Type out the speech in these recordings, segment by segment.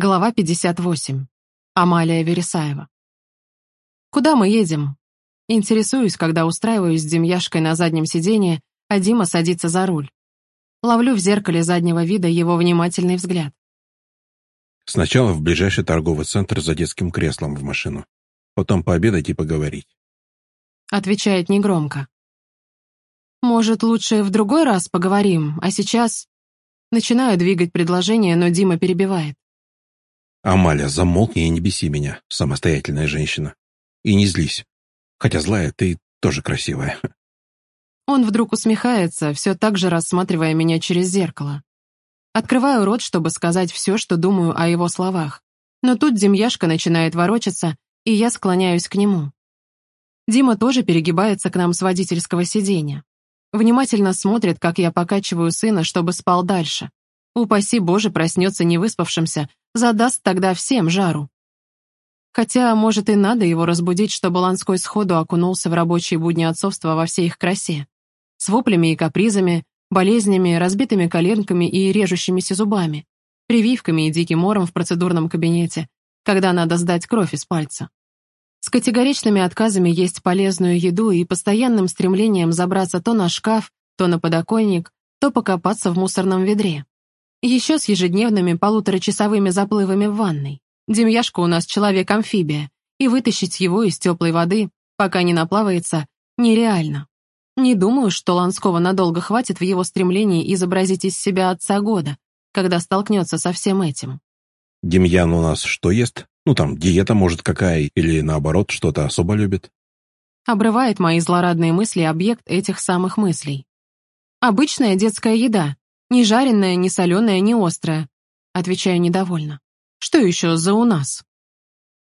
Глава 58. Амалия Вересаева. Куда мы едем? Интересуюсь, когда устраиваюсь с Демьяшкой на заднем сиденье, а Дима садится за руль. Ловлю в зеркале заднего вида его внимательный взгляд. Сначала в ближайший торговый центр за детским креслом в машину. Потом пообедать и поговорить. Отвечает негромко. Может, лучше в другой раз поговорим, а сейчас... Начинаю двигать предложение, но Дима перебивает. Амаля, замолкни и не беси меня, самостоятельная женщина. И не злись. Хотя злая, ты тоже красивая. Он вдруг усмехается, все так же рассматривая меня через зеркало. Открываю рот, чтобы сказать все, что думаю о его словах. Но тут Демьяшка начинает ворочаться, и я склоняюсь к нему. Дима тоже перегибается к нам с водительского сиденья. Внимательно смотрит, как я покачиваю сына, чтобы спал дальше. Упаси Боже, проснется невыспавшимся, задаст тогда всем жару. Хотя, может, и надо его разбудить, чтобы Ланской сходу окунулся в рабочие будни отцовства во всей их красе. С воплями и капризами, болезнями, разбитыми коленками и режущимися зубами, прививками и диким мором в процедурном кабинете, когда надо сдать кровь из пальца. С категоричными отказами есть полезную еду и постоянным стремлением забраться то на шкаф, то на подоконник, то покопаться в мусорном ведре. Еще с ежедневными полуторачасовыми заплывами в ванной. Демьяшка у нас человек-амфибия, и вытащить его из теплой воды, пока не наплавается, нереально. Не думаю, что Ланского надолго хватит в его стремлении изобразить из себя отца года, когда столкнется со всем этим. Демьян у нас что ест? Ну там, диета может какая, или наоборот, что-то особо любит? Обрывает мои злорадные мысли объект этих самых мыслей. Обычная детская еда, ни жареная, ни соленая, ни острая. Отвечаю недовольно. Что еще за у нас?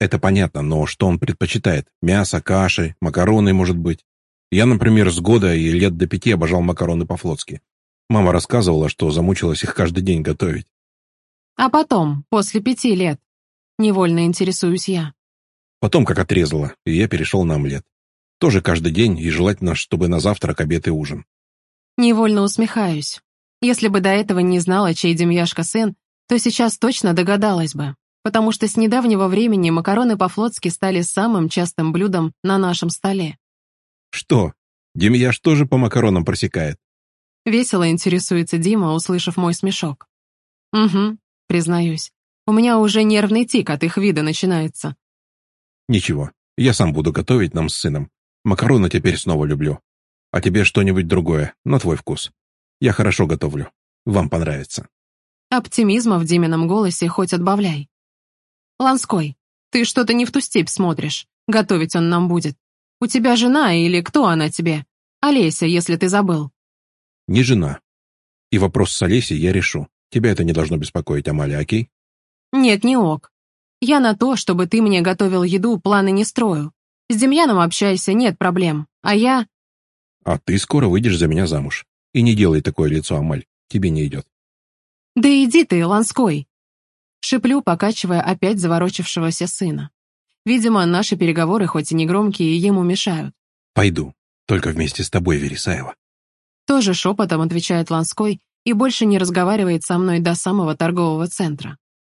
Это понятно, но что он предпочитает? Мясо, каши, макароны, может быть? Я, например, с года и лет до пяти обожал макароны по-флотски. Мама рассказывала, что замучилась их каждый день готовить. А потом, после пяти лет? Невольно интересуюсь я. Потом как отрезала, и я перешел на омлет. Тоже каждый день, и желательно, чтобы на завтрак, обед и ужин. Невольно усмехаюсь. Если бы до этого не знала, чей Демьяшка сын, то сейчас точно догадалась бы, потому что с недавнего времени макароны по-флотски стали самым частым блюдом на нашем столе. «Что, Демьяш тоже по макаронам просекает?» Весело интересуется Дима, услышав мой смешок. «Угу», признаюсь. «У меня уже нервный тик от их вида начинается». «Ничего, я сам буду готовить нам с сыном. Макароны теперь снова люблю. А тебе что-нибудь другое, на твой вкус». Я хорошо готовлю. Вам понравится». Оптимизма в Димином голосе хоть отбавляй. «Ланской, ты что-то не в ту степь смотришь. Готовить он нам будет. У тебя жена или кто она тебе? Олеся, если ты забыл». «Не жена. И вопрос с Олесей я решу. Тебя это не должно беспокоить, Амалия, окей?» «Нет, не ок. Я на то, чтобы ты мне готовил еду, планы не строю. С Демьяном общайся, нет проблем. А я...» «А ты скоро выйдешь за меня замуж. И не делай такое лицо, Амаль, тебе не идет. Да иди ты, Ланской. Шиплю, покачивая опять заворочившегося сына. Видимо, наши переговоры, хоть и не громкие, ему мешают. Пойду, только вместе с тобой, Вересаева. Тоже шепотом отвечает Ланской и больше не разговаривает со мной до самого торгового центра.